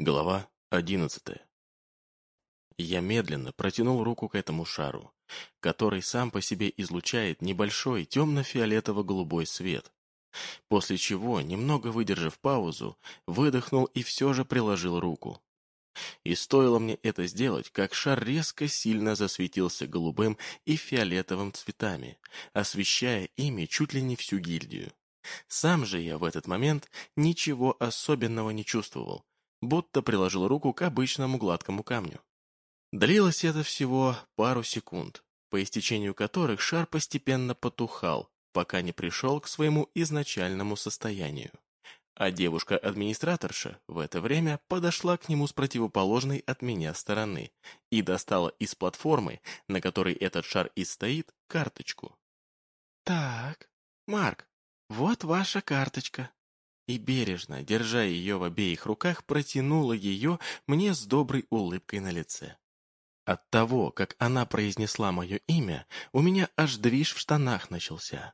Глава одиннадцатая. Я медленно протянул руку к этому шару, который сам по себе излучает небольшой темно-фиолетово-голубой свет, после чего, немного выдержав паузу, выдохнул и все же приложил руку. И стоило мне это сделать, как шар резко сильно засветился голубым и фиолетовым цветами, освещая ими чуть ли не всю гильдию. Сам же я в этот момент ничего особенного не чувствовал, будто приложил руку к обычному гладкому камню. Длилось это всего пару секунд, по истечению которых шар постепенно потухал, пока не пришел к своему изначальному состоянию. А девушка-администраторша в это время подошла к нему с противоположной от меня стороны и достала из платформы, на которой этот шар и стоит, карточку. «Так, Марк, вот ваша карточка», и бережно, держа ее в обеих руках, протянула ее мне с доброй улыбкой на лице. От того, как она произнесла мое имя, у меня аж движ в штанах начался.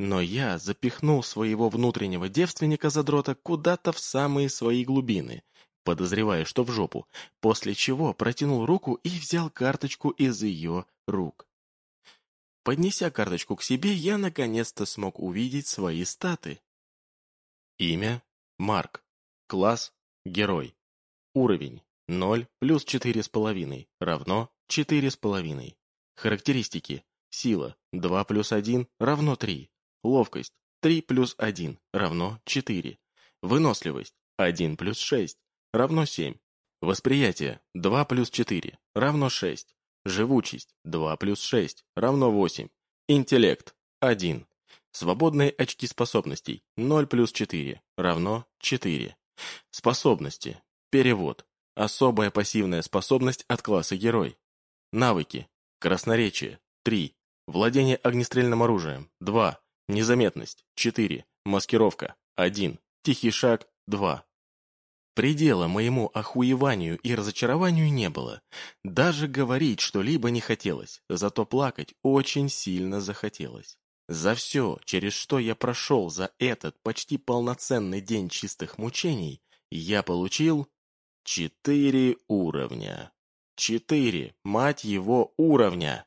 Но я запихнул своего внутреннего девственника-задрота куда-то в самые свои глубины, подозревая, что в жопу, после чего протянул руку и взял карточку из ее рук. Поднеся карточку к себе, я наконец-то смог увидеть свои статы. Имя – Марк. Класс – Герой. Уровень – 0 плюс 4,5 равно 4,5. Характеристики. Сила – 2 плюс 1 равно 3. Ловкость – 3 плюс 1 равно 4. Выносливость – 1 плюс 6 равно 7. Восприятие – 2 плюс 4 равно 6. Живучесть – 2 плюс 6 равно 8. Интеллект – 1. Свободные очки способностей 0 плюс 4 равно 4. Способности. Перевод. Особая пассивная способность от класса Герой. Навыки. Красноречие. 3. Владение огнестрельным оружием. 2. Незаметность. 4. Маскировка. 1. Тихий шаг. 2. Предела моему охуеванию и разочарованию не было. Даже говорить что-либо не хотелось, зато плакать очень сильно захотелось. За все, через что я прошел за этот почти полноценный день чистых мучений, я получил четыре уровня. Четыре, мать его, уровня.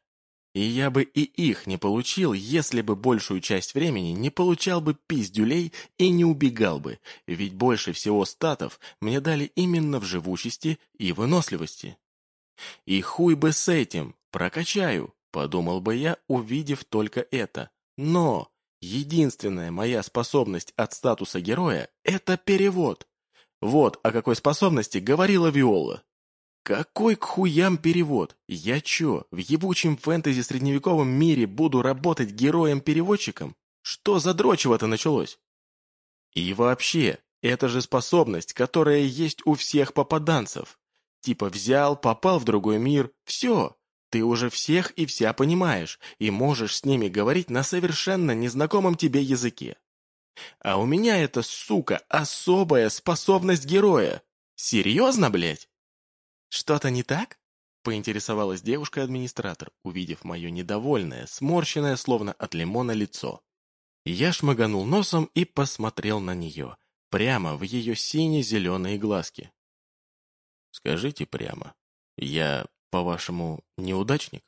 И я бы и их не получил, если бы большую часть времени не получал бы пиздюлей и не убегал бы, ведь больше всего статов мне дали именно в живучести и выносливости. И хуй бы с этим, прокачаю, подумал бы я, увидев только это. Но единственная моя способность от статуса героя – это перевод. Вот о какой способности говорила Виола. Какой к хуям перевод? Я чё, в ебучем фэнтези-средневековом мире буду работать героем-переводчиком? Что за дрочево-то началось? И вообще, это же способность, которая есть у всех попаданцев. Типа взял, попал в другой мир, все, ты уже всех и вся понимаешь, и можешь с ними говорить на совершенно незнакомом тебе языке. А у меня это, сука, особая способность героя. Серьезно, блядь? Что-то не так? Поинтересовалась девушка-администратор, увидев мое недовольное, сморщенное, словно от лимона, лицо. Я шмыганул носом и посмотрел на нее, прямо в ее сине-зеленые глазки. «Скажите прямо, я по-вашему, неудачник?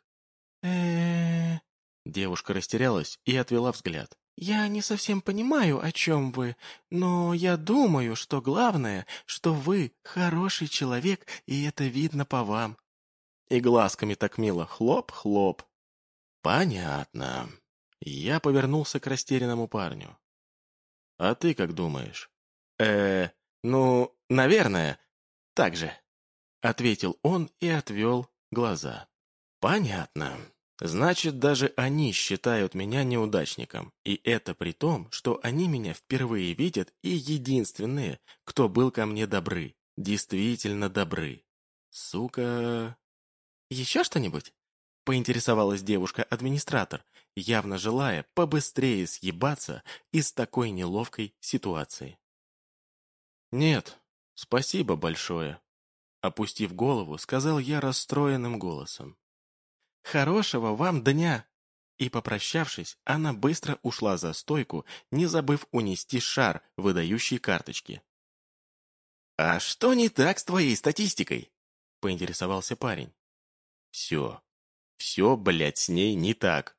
э Девушка растерялась и отвела взгляд. «Я не совсем понимаю, о чем вы, но я думаю, что главное, что вы хороший человек, и это видно по вам». И глазками так мило хлоп-хлоп. «Понятно». Я повернулся к растерянному парню. «А ты как думаешь?» э ну, наверное, так же», — ответил он и отвел Глаза. Понятно. Значит, даже они считают меня неудачником. И это при том, что они меня впервые видят и единственные, кто был ко мне добры. Действительно добры. Сука... Еще что-нибудь? Поинтересовалась девушка-администратор, явно желая побыстрее съебаться из такой неловкой ситуации. «Нет, спасибо большое», Опустив голову, сказал я расстроенным голосом. «Хорошего вам дня!» И, попрощавшись, она быстро ушла за стойку, не забыв унести шар, выдающий карточки. «А что не так с твоей статистикой?» — поинтересовался парень. «Все. Все, блядь, с ней не так».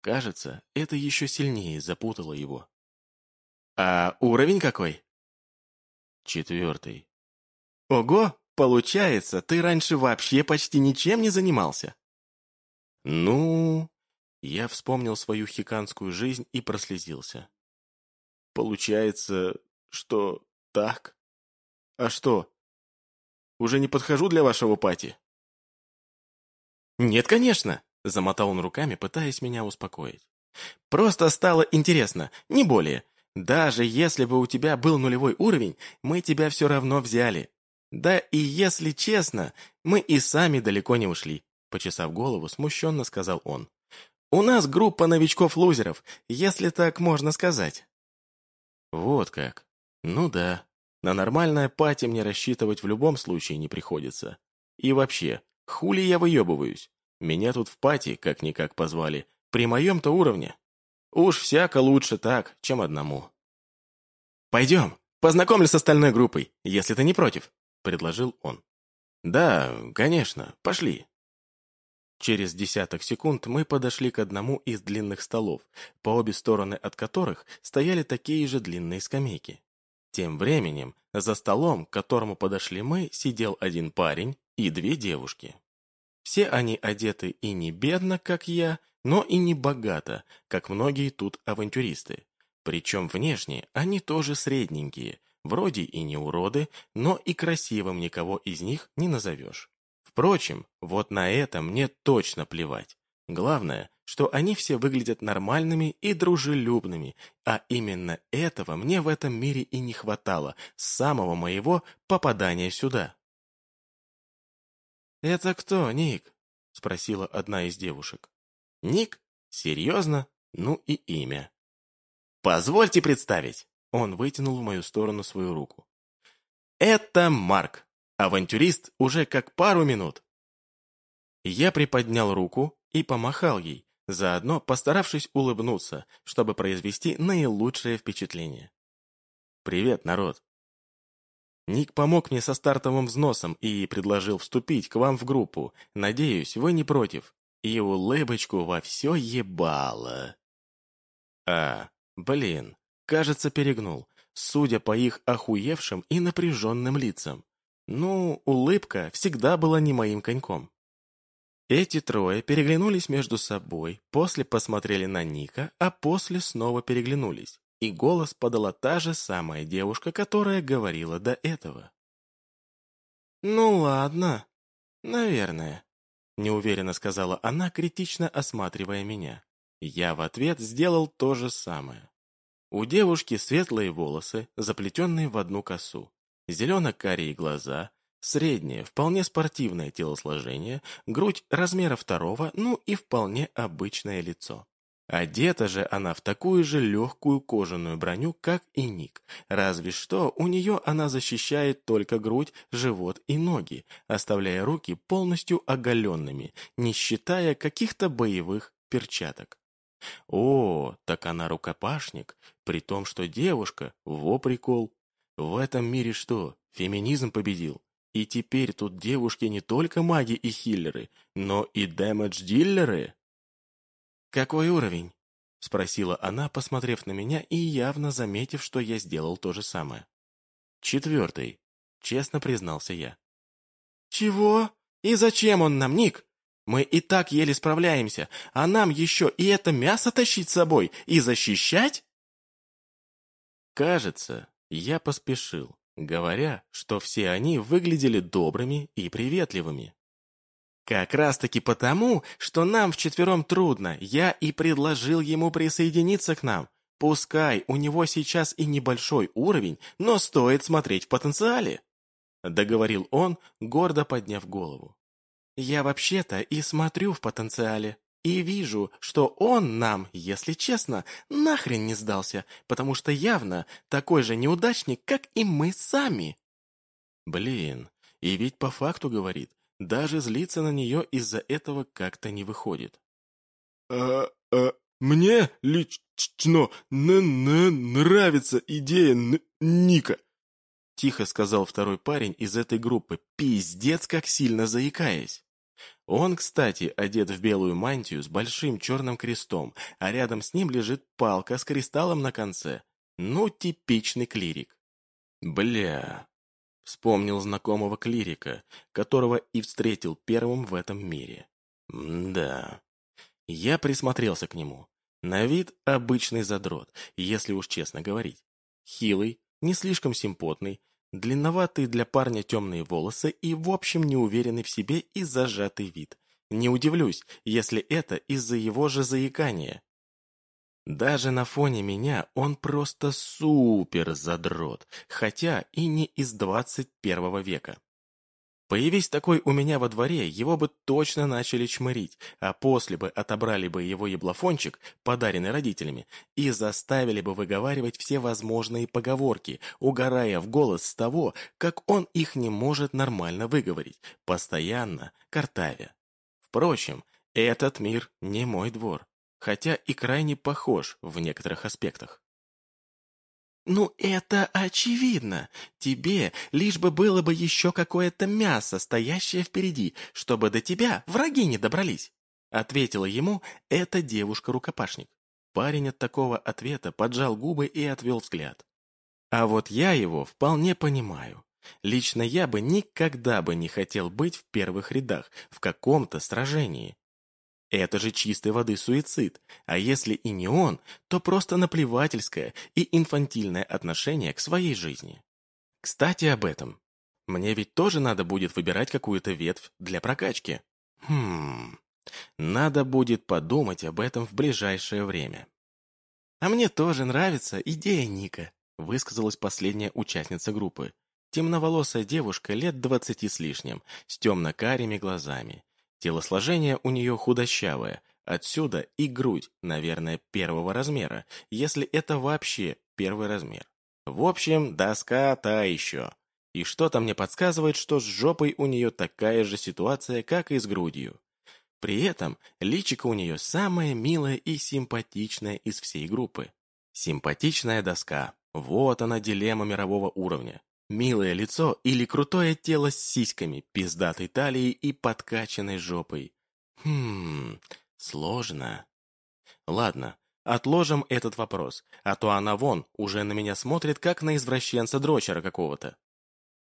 Кажется, это еще сильнее запутало его. «А уровень какой?» «Четвертый». «Ого! Получается, ты раньше вообще почти ничем не занимался?» «Ну...» Я вспомнил свою хиканскую жизнь и прослезился. «Получается, что так? А что, уже не подхожу для вашего пати?» «Нет, конечно!» — замотал он руками, пытаясь меня успокоить. «Просто стало интересно, не более. Даже если бы у тебя был нулевой уровень, мы тебя все равно взяли. Да и если честно, мы и сами далеко не ушли», — почесав голову, смущенно сказал он. «У нас группа новичков-лузеров, если так можно сказать». «Вот как. Ну да. На нормальное пати мне рассчитывать в любом случае не приходится. И вообще, хули я выебываюсь? Меня тут в пати как-никак позвали. При моем-то уровне. Уж всяко лучше так, чем одному. «Пойдем, познакомлю с остальной группой, если ты не против», — предложил он. «Да, конечно, пошли». Через десяток секунд мы подошли к одному из длинных столов, по обе стороны от которых стояли такие же длинные скамейки. Тем временем, за столом, к которому подошли мы, сидел один парень и две девушки. Все они одеты и не бедно, как я, но и не богато, как многие тут авантюристы. Причем внешне они тоже средненькие, вроде и не уроды, но и красивым никого из них не назовешь. Впрочем, вот на это мне точно плевать. Главное, что они все выглядят нормальными и дружелюбными, а именно этого мне в этом мире и не хватало с самого моего попадания сюда. «Это кто, Ник?» — спросила одна из девушек. «Ник? Серьезно? Ну и имя». «Позвольте представить!» Он вытянул в мою сторону свою руку. «Это Марк. Авантюрист уже как пару минут. Я приподнял руку и помахал ей, заодно постаравшись улыбнуться, чтобы произвести наилучшее впечатление. «Привет, народ!» Ник помог мне со стартовым взносом и предложил вступить к вам в группу. Надеюсь, вы не против. И улыбочку во все ебало. А, блин, кажется, перегнул, судя по их охуевшим и напряженным лицам. Ну, улыбка всегда была не моим коньком. Эти трое переглянулись между собой, после посмотрели на Ника, а после снова переглянулись. И голос подала та же самая девушка, которая говорила до этого. «Ну ладно, наверное», — неуверенно сказала она, критично осматривая меня. Я в ответ сделал то же самое. У девушки светлые волосы, заплетенные в одну косу зелено-карие глаза, среднее, вполне спортивное телосложение, грудь размера второго, ну и вполне обычное лицо. Одета же она в такую же легкую кожаную броню, как и Ник, разве что у нее она защищает только грудь, живот и ноги, оставляя руки полностью оголенными, не считая каких-то боевых перчаток. О, так она рукопашник, при том, что девушка, во прикол, в этом мире что, феминизм победил? И теперь тут девушки не только маги и хиллеры, но и дэмэдж-диллеры? «Какой уровень?» — спросила она, посмотрев на меня и явно заметив, что я сделал то же самое. «Четвертый», — честно признался я. «Чего? И зачем он нам, Ник? Мы и так еле справляемся, а нам еще и это мясо тащить с собой и защищать?» Кажется, я поспешил, говоря, что все они выглядели добрыми и приветливыми. Как раз-таки потому, что нам вчетвером трудно, я и предложил ему присоединиться к нам. Пускай у него сейчас и небольшой уровень, но стоит смотреть в потенциале. Договорил он, гордо подняв голову. Я вообще-то и смотрю в потенциале. И вижу, что он нам, если честно, нахрен не сдался, потому что явно такой же неудачник, как и мы сами. Блин, и ведь по факту говорит, даже злиться на нее из-за этого как-то не выходит. А, а, мне лично нравится идея Ника. тихо сказал второй парень из этой группы, пиздец как сильно заикаясь. Он, кстати, одет в белую мантию с большим черным крестом, а рядом с ним лежит палка с кристаллом на конце. Ну, типичный клирик. Бля. Вспомнил знакомого клирика, которого и встретил первым в этом мире. Да. Я присмотрелся к нему. На вид обычный задрот, если уж честно говорить. Хилый, не слишком симпотный, длинноватые для парня темные волосы и, в общем, неуверенный в себе и зажатый вид. Не удивлюсь, если это из-за его же заикания. Даже на фоне меня он просто супер задрот, хотя и не из 21 века. Появись такой у меня во дворе, его бы точно начали чмырить, а после бы отобрали бы его еблофончик, подаренный родителями, и заставили бы выговаривать все возможные поговорки, угорая в голос с того, как он их не может нормально выговорить, постоянно картавя. Впрочем, этот мир не мой двор, хотя и крайне похож в некоторых аспектах. «Ну, это очевидно. Тебе лишь бы было бы еще какое-то мясо, стоящее впереди, чтобы до тебя враги не добрались», ответила ему эта девушка-рукопашник. Парень от такого ответа поджал губы и отвел взгляд. А вот я его вполне понимаю. Лично я бы никогда бы не хотел быть в первых рядах в каком-то сражении. Это же чистой воды суицид, а если и не он, то просто наплевательское и инфантильное отношение к своей жизни. Кстати, об этом. Мне ведь тоже надо будет выбирать какую-то ветвь для прокачки. Хм, надо будет подумать об этом в ближайшее время. А мне тоже нравится идея Ника, высказалась последняя участница группы. Темноволосая девушка лет двадцати с лишним, с темно-карими глазами. Телосложение у нее худощавое, отсюда и грудь, наверное, первого размера, если это вообще первый размер. В общем, доска та еще. И что-то мне подсказывает, что с жопой у нее такая же ситуация, как и с грудью. При этом личико у нее самое милое и симпатичное из всей группы. Симпатичная доска. Вот она дилемма мирового уровня. Милое лицо или крутое тело с сиськами, пиздатой талией и подкачанной жопой. Хм, сложно. Ладно, отложим этот вопрос, а то она вон уже на меня смотрит, как на извращенца-дрочера какого-то.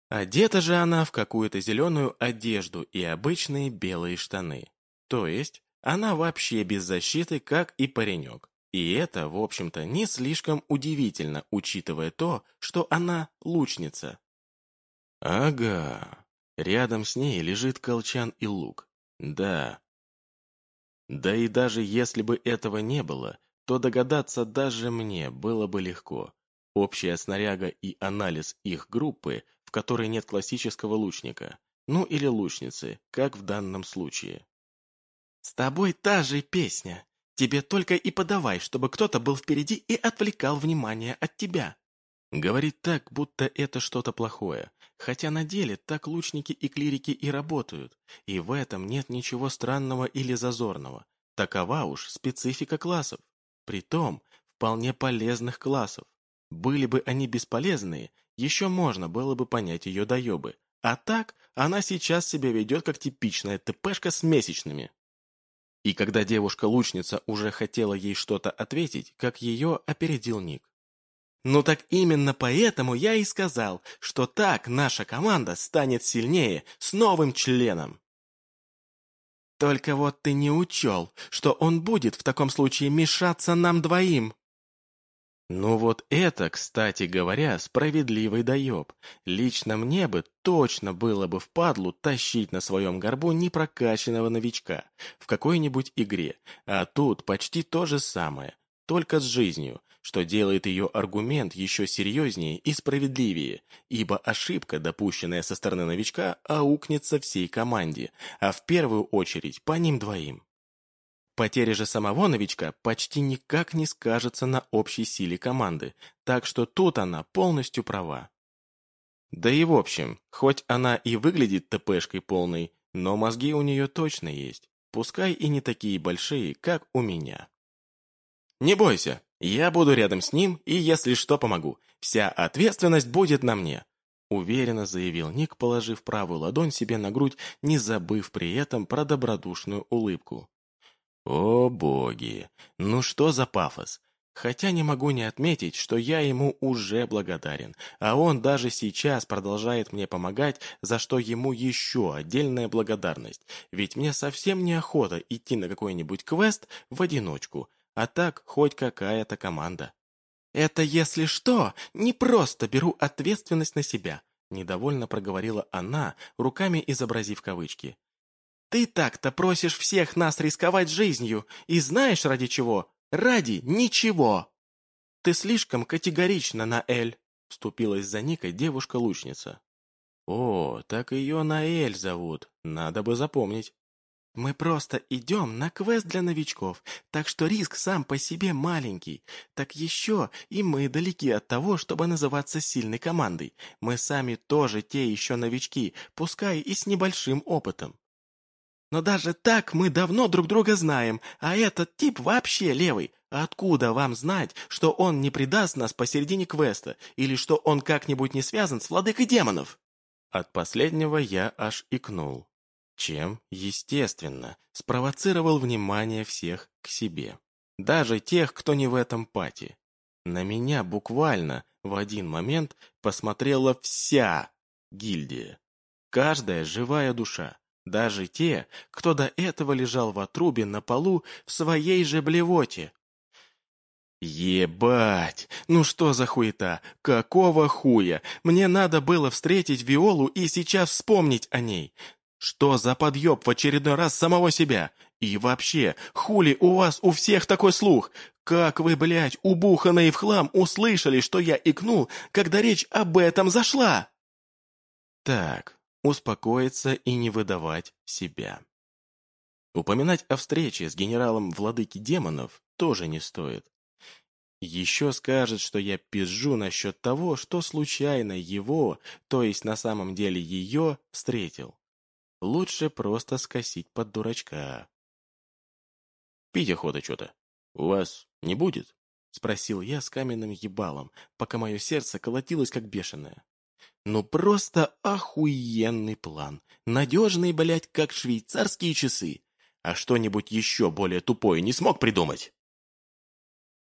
Одета же она в какую-то зеленую одежду и обычные белые штаны. То есть, она вообще без защиты, как и паренек. И это, в общем-то, не слишком удивительно, учитывая то, что она лучница. Ага, рядом с ней лежит колчан и лук. Да. Да и даже если бы этого не было, то догадаться даже мне было бы легко. Общая снаряга и анализ их группы, в которой нет классического лучника. Ну или лучницы, как в данном случае. «С тобой та же песня», Тебе только и подавай, чтобы кто-то был впереди и отвлекал внимание от тебя. Говорит так, будто это что-то плохое, хотя на деле так лучники и клирики и работают, и в этом нет ничего странного или зазорного. Такова уж специфика классов. Притом, вполне полезных классов. Были бы они бесполезные, еще можно было бы понять ее доебы. А так, она сейчас себя ведет как типичная ТПшка с месячными. И когда девушка-лучница уже хотела ей что-то ответить, как ее опередил Ник. «Ну так именно поэтому я и сказал, что так наша команда станет сильнее с новым членом». «Только вот ты не учел, что он будет в таком случае мешаться нам двоим», ну вот это, кстати говоря, справедливый доеб. Лично мне бы точно было бы впадлу тащить на своем горбу непрокачанного новичка в какой-нибудь игре, а тут почти то же самое, только с жизнью, что делает ее аргумент еще серьезнее и справедливее, ибо ошибка, допущенная со стороны новичка, аукнется всей команде, а в первую очередь по ним двоим. Потеря же самого новичка почти никак не скажется на общей силе команды, так что тут она полностью права. Да и в общем, хоть она и выглядит ТПшкой полной, но мозги у нее точно есть, пускай и не такие большие, как у меня. Не бойся, я буду рядом с ним и, если что, помогу. Вся ответственность будет на мне. уверенно заявил Ник, положив правую ладонь себе на грудь, не забыв при этом про добродушную улыбку. О боги! Ну что за пафос? Хотя не могу не отметить, что я ему уже благодарен, а он даже сейчас продолжает мне помогать, за что ему еще отдельная благодарность, ведь мне совсем неохота идти на какой-нибудь квест в одиночку, а так хоть какая-то команда. «Это, если что, не просто беру ответственность на себя», недовольно проговорила она, руками изобразив кавычки. «Ты так-то просишь всех нас рисковать жизнью, и знаешь ради чего? Ради ничего!» «Ты слишком категорично, Наэль», — вступилась за Никой девушка-лучница. «О, так ее Наэль зовут, надо бы запомнить». «Мы просто идем на квест для новичков, так что риск сам по себе маленький. Так еще и мы далеки от того, чтобы называться сильной командой. Мы сами тоже те еще новички, пускай и с небольшим опытом. Но даже так мы давно друг друга знаем, а этот тип вообще левый. Откуда вам знать, что он не предаст нас посередине квеста, или что он как-нибудь не связан с владыкой демонов?» От последнего я аж икнул. Чем, естественно, спровоцировал внимание всех к себе. Даже тех, кто не в этом пати. На меня буквально в один момент посмотрела вся гильдия. Каждая живая душа. Даже те, кто до этого лежал в отрубе на полу в своей же блевоте. Ебать! Ну что за хуета? Какого хуя? Мне надо было встретить Виолу и сейчас вспомнить о ней. Что за подъеб в очередной раз самого себя? И вообще, хули у вас у всех такой слух? Как вы, блядь, убуханные в хлам, услышали, что я икнул, когда речь об этом зашла? Так, успокоиться и не выдавать себя. Упоминать о встрече с генералом владыки демонов тоже не стоит. Еще скажет, что я пизжу насчет того, что случайно его, то есть на самом деле ее, встретил. Лучше просто скосить под дурачка. «Пить охота что-то. У вас не будет?» — спросил я с каменным ебалом, пока мое сердце колотилось как бешеное. Ну просто охуенный план. Надежный, блядь, как швейцарские часы. А что-нибудь еще более тупое не смог придумать?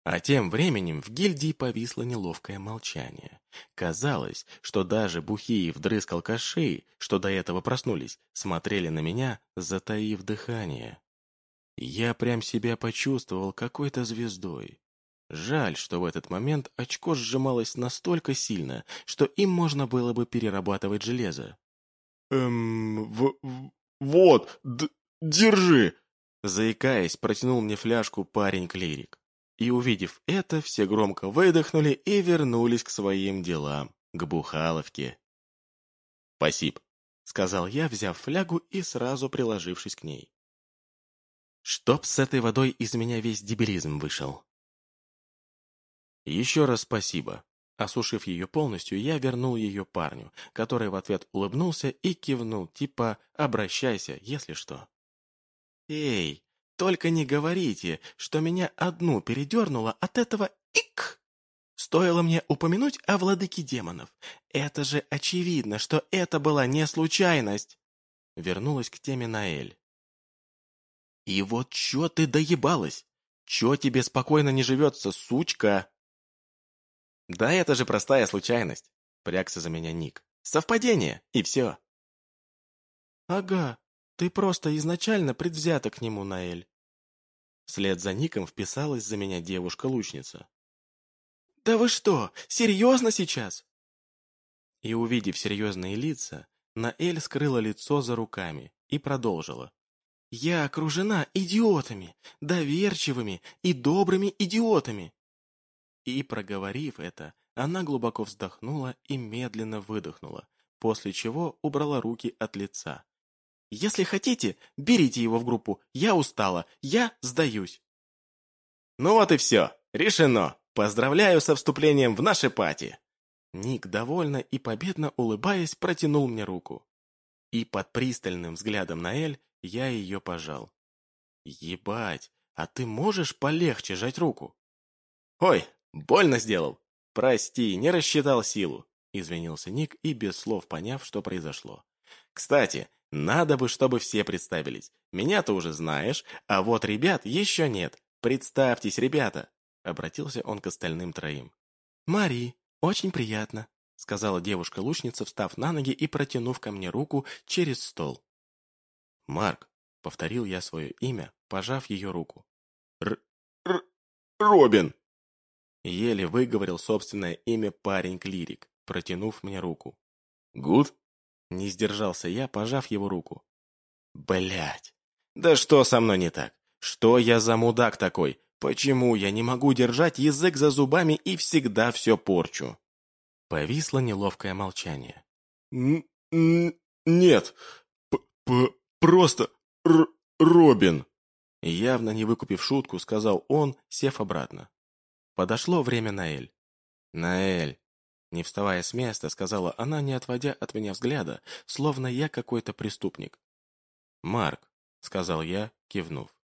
А тем временем в гильдии повисло неловкое молчание. Казалось, что даже бухие вдрызг алкашей, что до этого проснулись, смотрели на меня, затаив дыхание. Я прям себя почувствовал какой-то звездой. Жаль, что в этот момент очко сжималось настолько сильно, что им можно было бы перерабатывать железо. «Эм, в, в вот, д, держи!» Заикаясь, протянул мне фляжку парень-клирик. И увидев это, все громко выдохнули и вернулись к своим делам, к бухаловке. «Спасибо», — сказал я, взяв флягу и сразу приложившись к ней. «Чтоб с этой водой из меня весь дебилизм вышел». «Еще раз спасибо». Осушив ее полностью, я вернул ее парню, который в ответ улыбнулся и кивнул, типа «обращайся, если что». «Эй, только не говорите, что меня одну передернуло от этого ик. Стоило мне упомянуть о владыке демонов. Это же очевидно, что это была не случайность. Вернулась к теме Наэль. И вот чё ты доебалась? Чё тебе спокойно не живется, сучка? Да это же простая случайность. Прягся за меня Ник. Совпадение, и все. Ага, ты просто изначально предвзята к нему, Наэль. Вслед за Ником вписалась за меня девушка-лучница. «Да вы что, серьезно сейчас?» И увидев серьезные лица, Наэль скрыла лицо за руками и продолжила. «Я окружена идиотами, доверчивыми и добрыми идиотами!» И, проговорив это, она глубоко вздохнула и медленно выдохнула, после чего убрала руки от лица, если хотите, берите его в группу. Я устала. Я сдаюсь. Ну вот и все. Решено. Поздравляю со вступлением в наши пати. Ник, довольно и победно улыбаясь, протянул мне руку. И под пристальным взглядом на Эль я ее пожал. Ебать, а ты можешь полегче жать руку? Ой, больно сделал. Прости, не рассчитал силу. извинился Ник и без слов поняв, что произошло. «Кстати, надо бы, чтобы все представились. Меня ты уже знаешь, а вот ребят еще нет. Представьтесь, ребята!» Обратился он к остальным троим. «Мари, очень приятно», — сказала девушка-лучница, встав на ноги и протянув ко мне руку через стол. «Марк», — повторил я свое имя, пожав ее руку. «Р... Р... Робин!» Еле выговорил собственное имя парень-клирик, протянув мне руку. «Гуд?» Не сдержался я, пожав его руку. Блять, да что со мной не так? Что я за мудак такой? Почему я не могу держать язык за зубами и всегда все порчу? Повисло неловкое молчание. Н -н «Нет, п -п просто Р Робин!» Явно не выкупив шутку, сказал он, сев обратно. Подошло время Наэль. «Наэль, не вставая с места, сказала она, не отводя от меня взгляда, словно я какой-то преступник. «Марк», — сказал я, кивнув.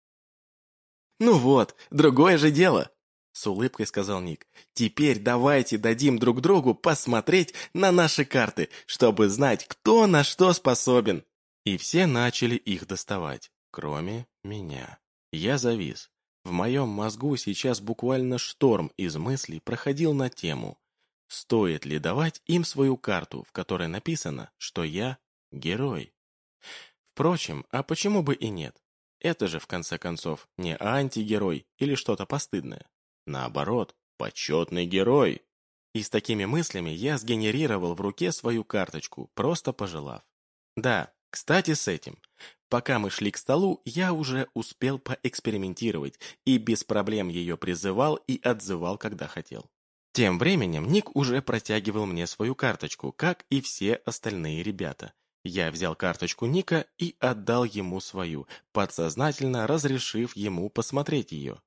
«Ну вот, другое же дело», — с улыбкой сказал Ник. «Теперь давайте дадим друг другу посмотреть на наши карты, чтобы знать, кто на что способен». И все начали их доставать, кроме меня. Я завис. В моем мозгу сейчас буквально шторм из мыслей проходил на тему Стоит ли давать им свою карту, в которой написано, что я герой? Впрочем, а почему бы и нет? Это же, в конце концов, не антигерой или что-то постыдное. Наоборот, почетный герой. И с такими мыслями я сгенерировал в руке свою карточку, просто пожелав. Да, кстати, с этим. Пока мы шли к столу, я уже успел поэкспериментировать и без проблем ее призывал и отзывал, когда хотел. Тем временем Ник уже протягивал мне свою карточку, как и все остальные ребята. Я взял карточку Ника и отдал ему свою, подсознательно разрешив ему посмотреть ее.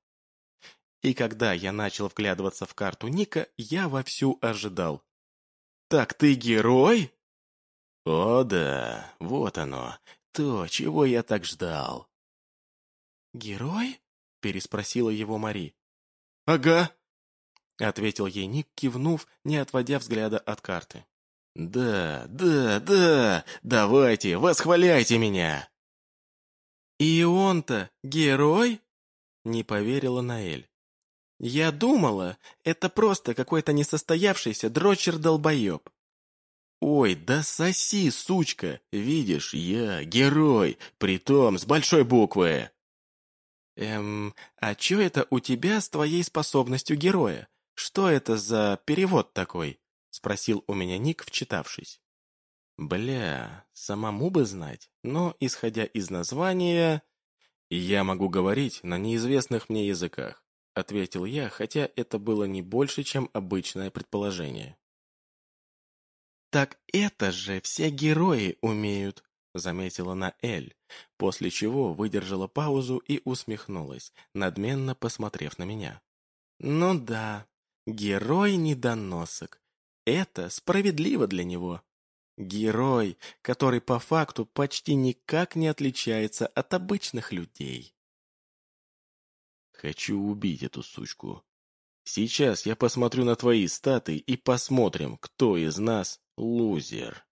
И когда я начал вглядываться в карту Ника, я вовсю ожидал. «Так ты герой?» «О да, вот оно, то, чего я так ждал». «Герой?» – переспросила его Мари. «Ага», — ответил ей Ник, кивнув, не отводя взгляда от карты. «Да, да, да, давайте, восхваляйте меня!» «И он-то герой?» — не поверила Наэль. «Я думала, это просто какой-то несостоявшийся дрочер-долбоеб». «Ой, да соси, сучка! Видишь, я герой, притом с большой буквы!» «Эм, а чё это у тебя с твоей способностью героя? «Что это за перевод такой?» — спросил у меня Ник, вчитавшись. «Бля, самому бы знать, но, исходя из названия...» «Я могу говорить на неизвестных мне языках», — ответил я, хотя это было не больше, чем обычное предположение. «Так это же все герои умеют», — заметила Наэль, после чего выдержала паузу и усмехнулась, надменно посмотрев на меня. «Ну да, Герой-недоносок. Это справедливо для него. Герой, который по факту почти никак не отличается от обычных людей. Хочу убить эту сучку. Сейчас я посмотрю на твои статы и посмотрим, кто из нас лузер.